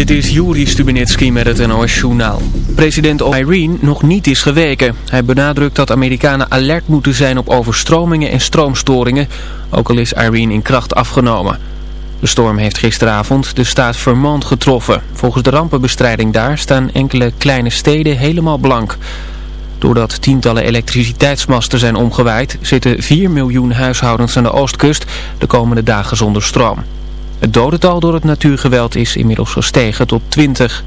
Dit is Juri Stubenitski met het NOS-journaal. President Irene nog niet is geweken. Hij benadrukt dat Amerikanen alert moeten zijn op overstromingen en stroomstoringen, ook al is Irene in kracht afgenomen. De storm heeft gisteravond de staat Vermont getroffen. Volgens de rampenbestrijding daar staan enkele kleine steden helemaal blank. Doordat tientallen elektriciteitsmasten zijn omgewaaid, zitten 4 miljoen huishoudens aan de oostkust de komende dagen zonder stroom. Het dodental door het natuurgeweld is inmiddels gestegen tot 20.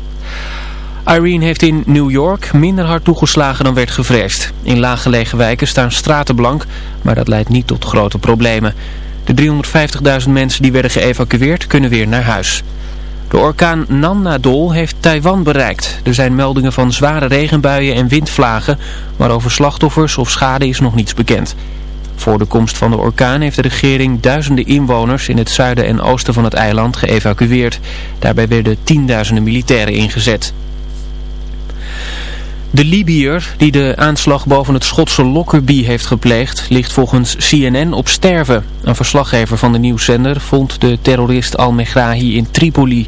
Irene heeft in New York minder hard toegeslagen dan werd gevreesd. In laaggelegen wijken staan straten blank, maar dat leidt niet tot grote problemen. De 350.000 mensen die werden geëvacueerd kunnen weer naar huis. De orkaan Nannadol heeft Taiwan bereikt. Er zijn meldingen van zware regenbuien en windvlagen, maar over slachtoffers of schade is nog niets bekend. Voor de komst van de orkaan heeft de regering duizenden inwoners in het zuiden en oosten van het eiland geëvacueerd. Daarbij werden tienduizenden militairen ingezet. De Libiër die de aanslag boven het Schotse Lockerbie heeft gepleegd ligt volgens CNN op sterven. Een verslaggever van de nieuwszender vond de terrorist Al-Megrahi in Tripoli.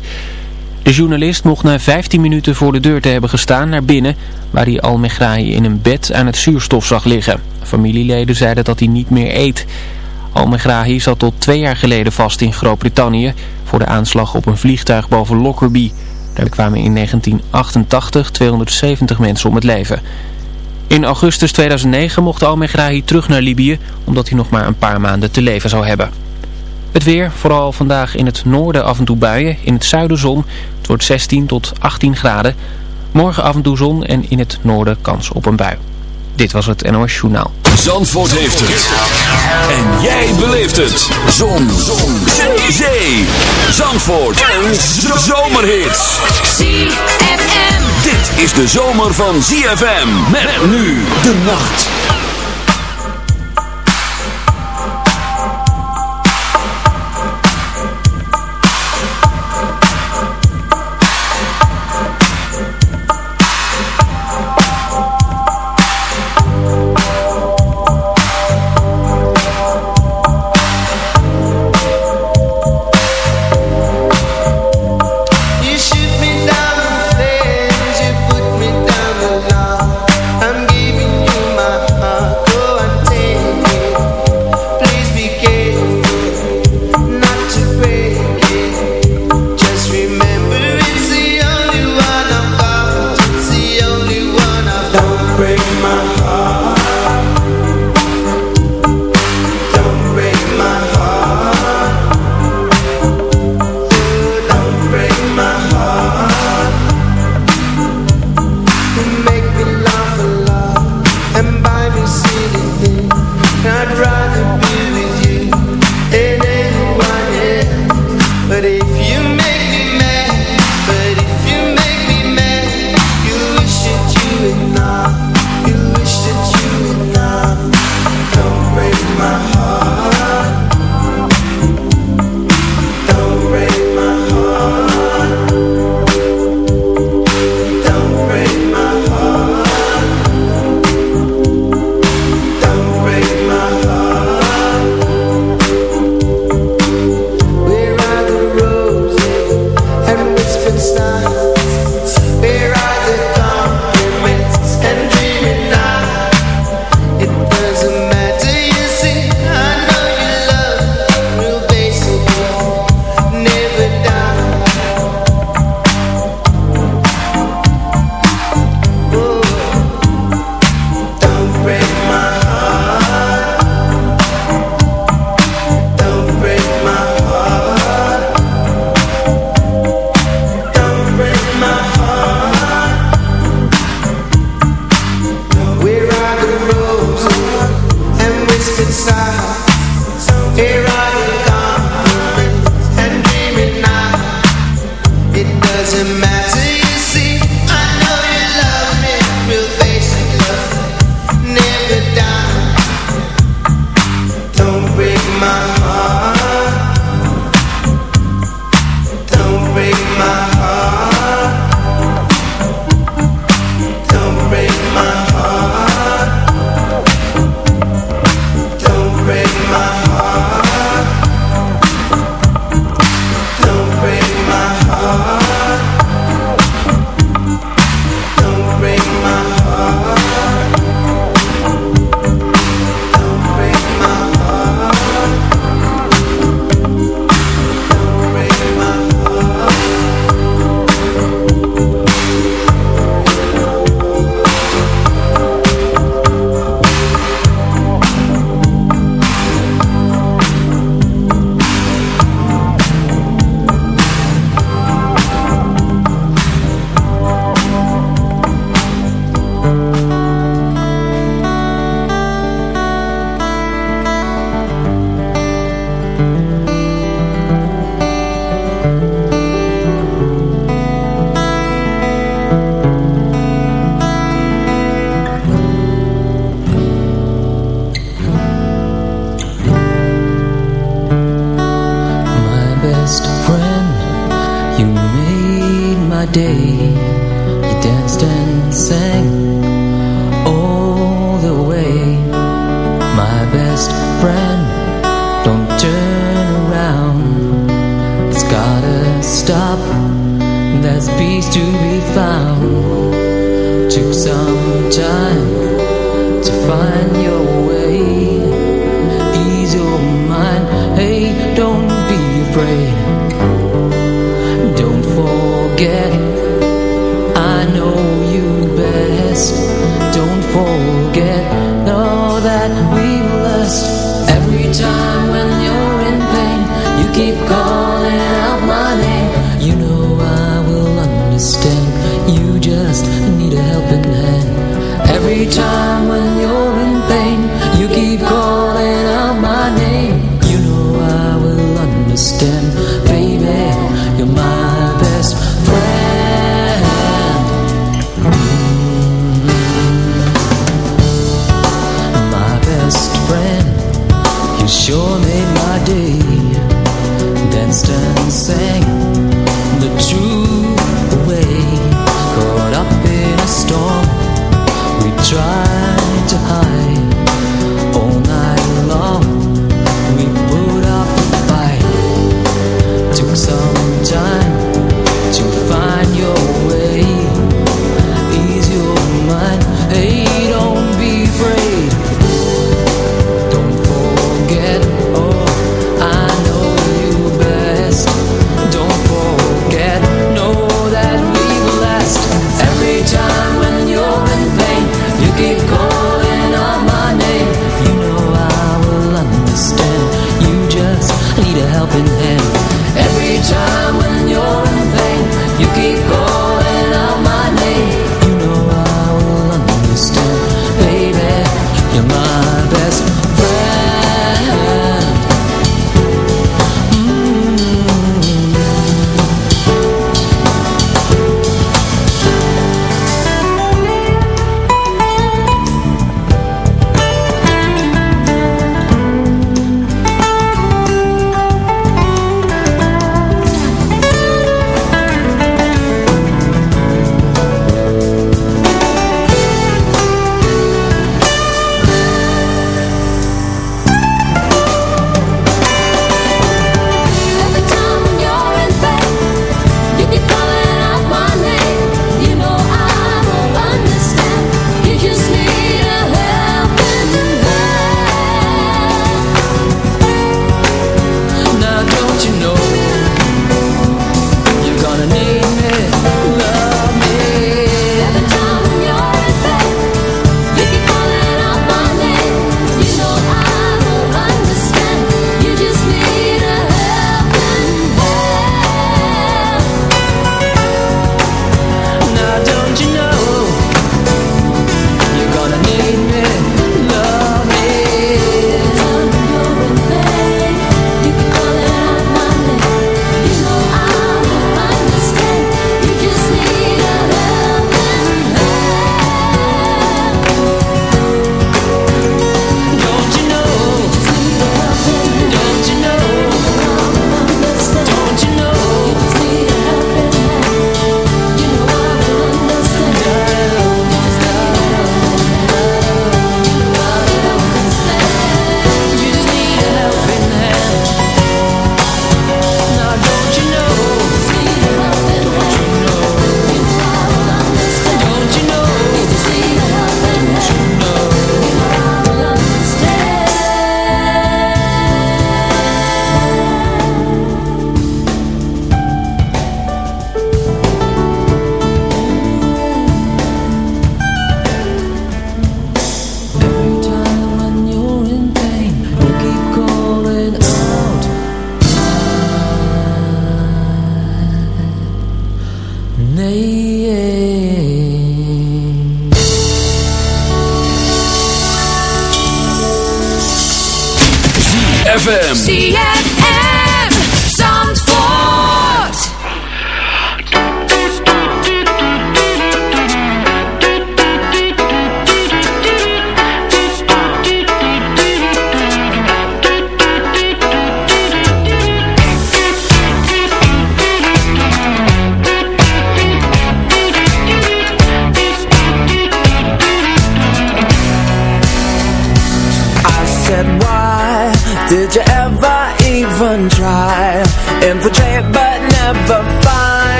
De journalist mocht na 15 minuten voor de deur te hebben gestaan naar binnen waar hij Al-Megrahi in een bed aan het zuurstof zag liggen. Familieleden zeiden dat hij niet meer eet. Al-Megrahi zat tot twee jaar geleden vast in Groot-Brittannië voor de aanslag op een vliegtuig boven Lockerbie. Daar kwamen in 1988 270 mensen om het leven. In augustus 2009 mocht Al-Megrahi terug naar Libië omdat hij nog maar een paar maanden te leven zou hebben. Het weer, vooral vandaag in het noorden af en toe buien, in het zuiden zon. Het wordt 16 tot 18 graden. Morgen af en toe zon en in het noorden kans op een bui. Dit was het NOS Journaal. Zandvoort heeft het. En jij beleeft het. Zon. zon. Zee. Zandvoort. En zomerhits. ZFM. Dit is de zomer van ZFM. Met nu de nacht.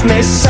Christmas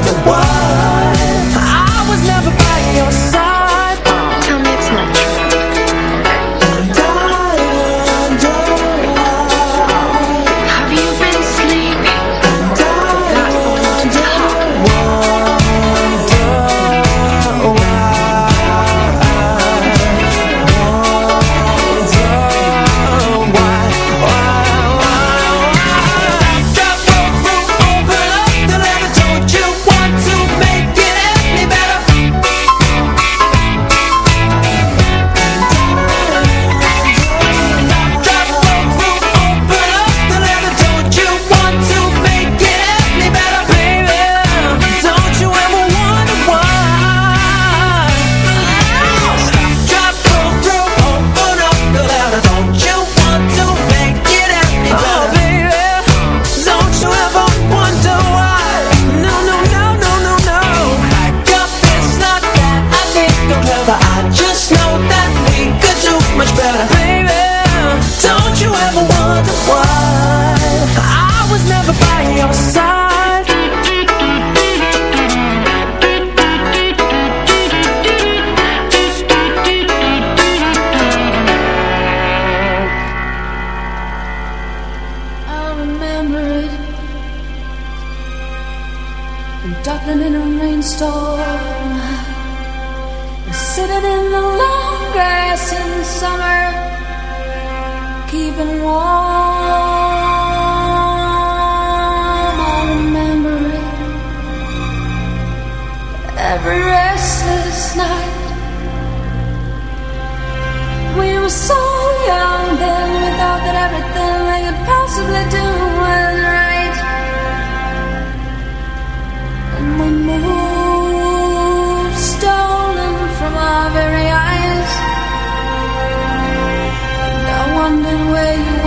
the why.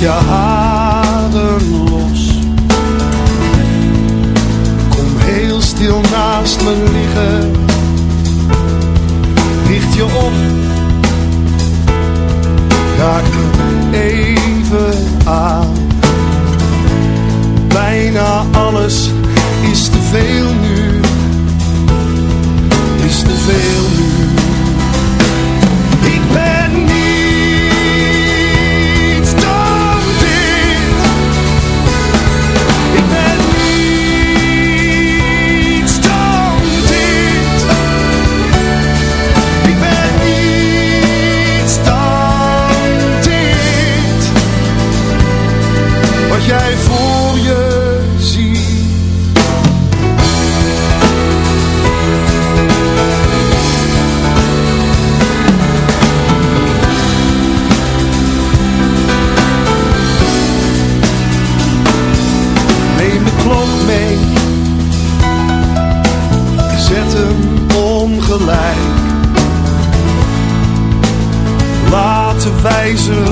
your heart.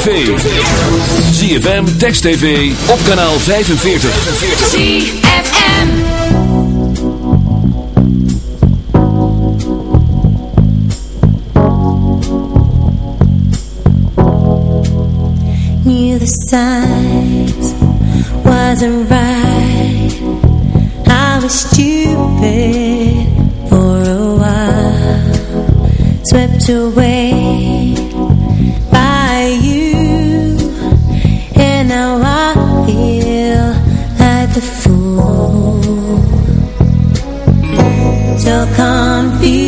Tv. ZFM, Text TV, op kanaal 45. ZFM. knew the signs wasn't right. I was stupid for a while, swept away still confused.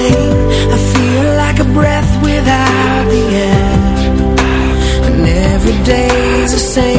to say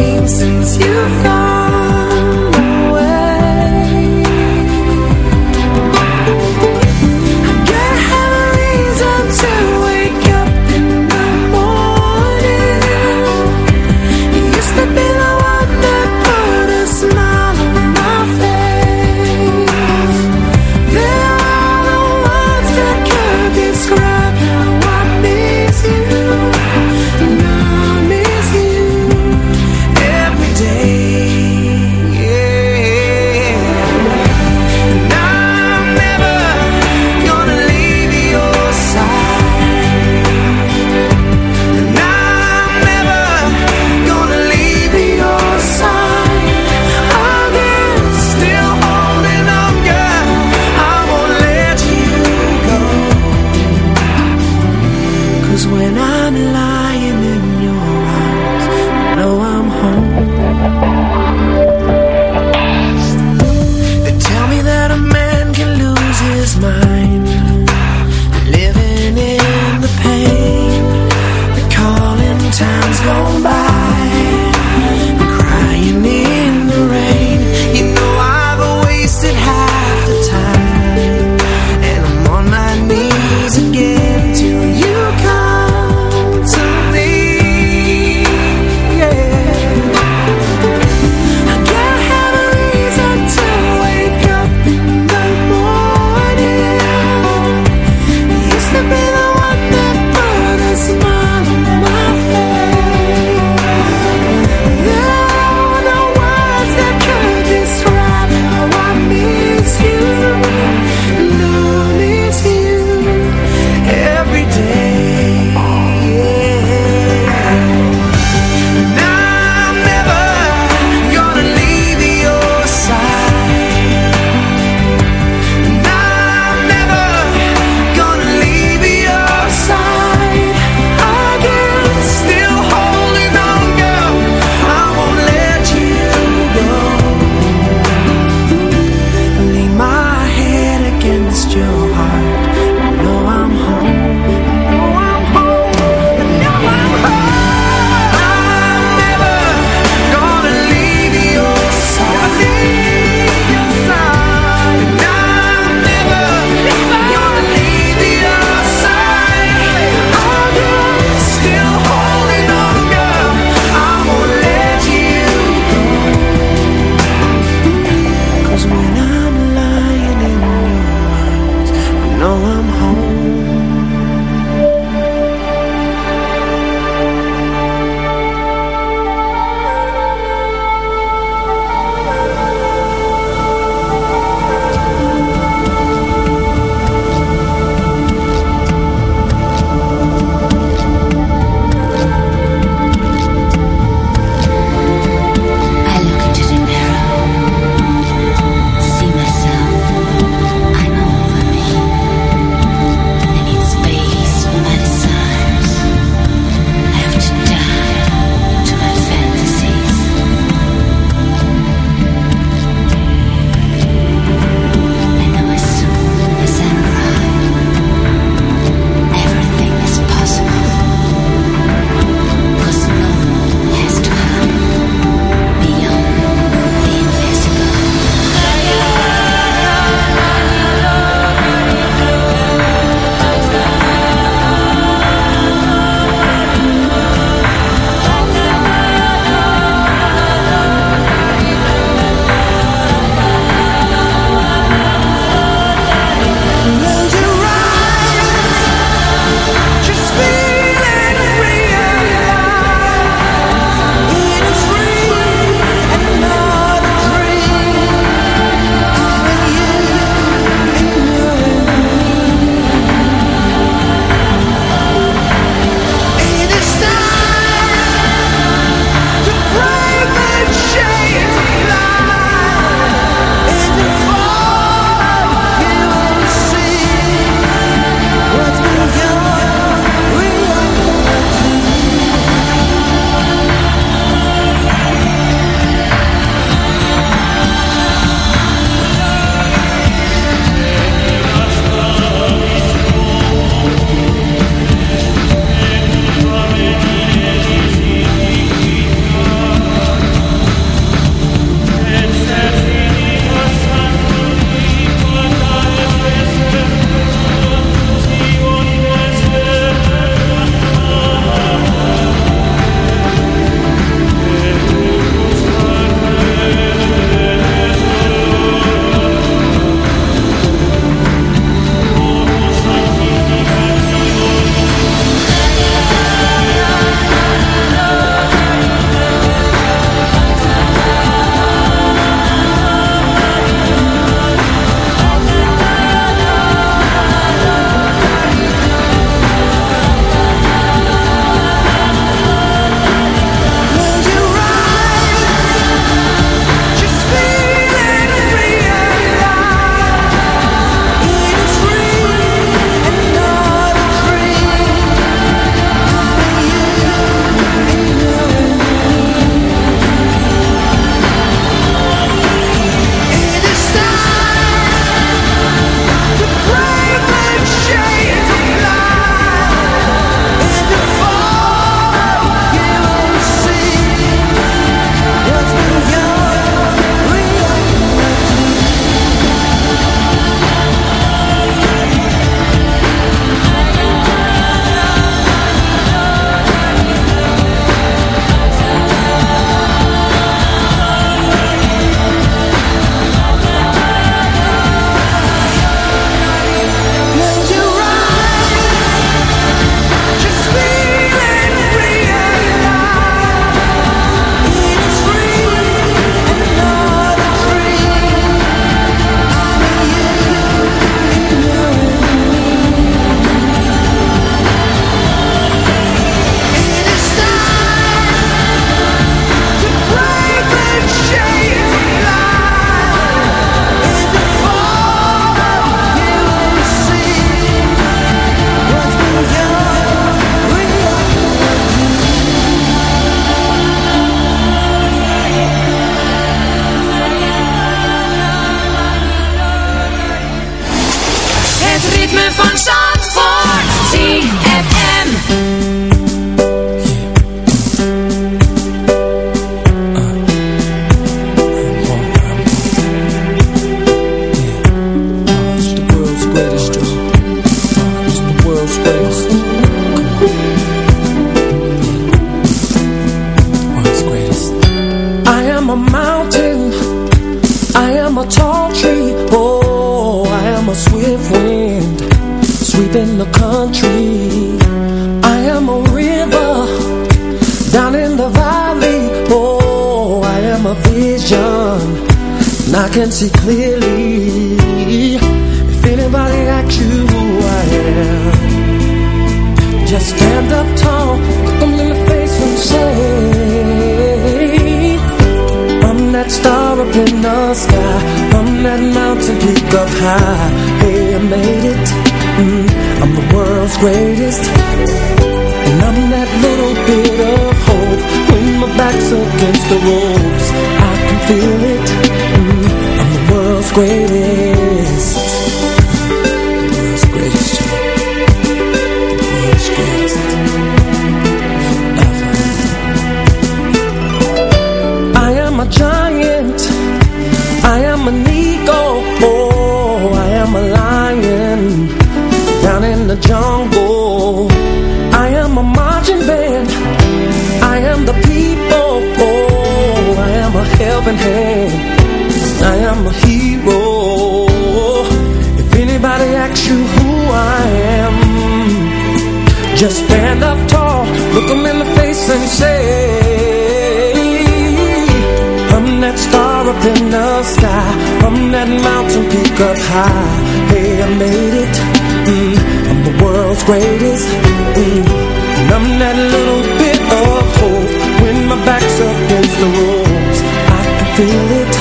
Just stand up tall Look them in the face and say I'm that star up in the sky I'm that mountain peak up high. Hey, I made it. Mm, I'm the world's greatest. Mm, And I'm that little bit of hope When my back's up against the ropes. I can feel it.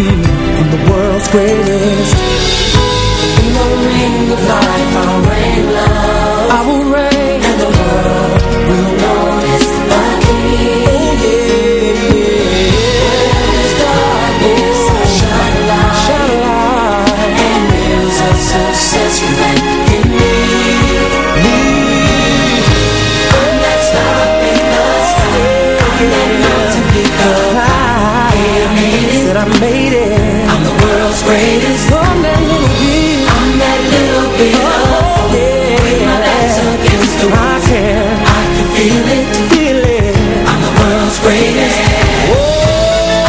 Mm, I'm the world's greatest. In the ring of life I'll reign love. I will reign I made it. I'm the world's greatest. Oh, I'm that little bit, I'm that little bit of oh, hope. When my back's against the wall, I can, I can feel it, feel it. I'm the world's greatest. Oh.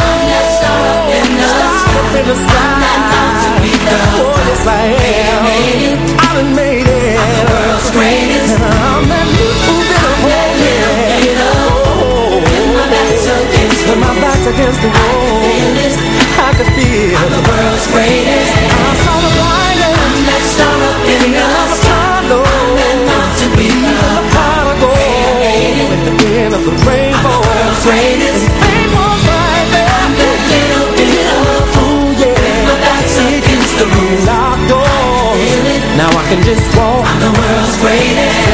I'm that star up in the sky. In the sky. I'm that mountain peak up Oh, yes, I am. The back's against the wall. I can feel I'm the world's greatest. I saw the light. I'm that star up in the sky. I'm that mountain peak up high. I go. At the end of the rainbow. I'm the world's greatest. And fame was right there. I'm that little bit of hope. Yeah. My back's against the locked doors. Now I can just walk. I'm the world's greatest.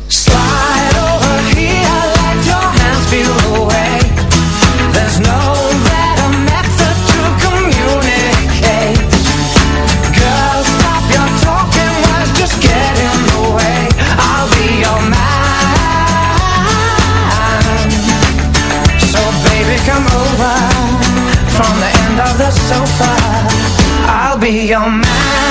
your mind.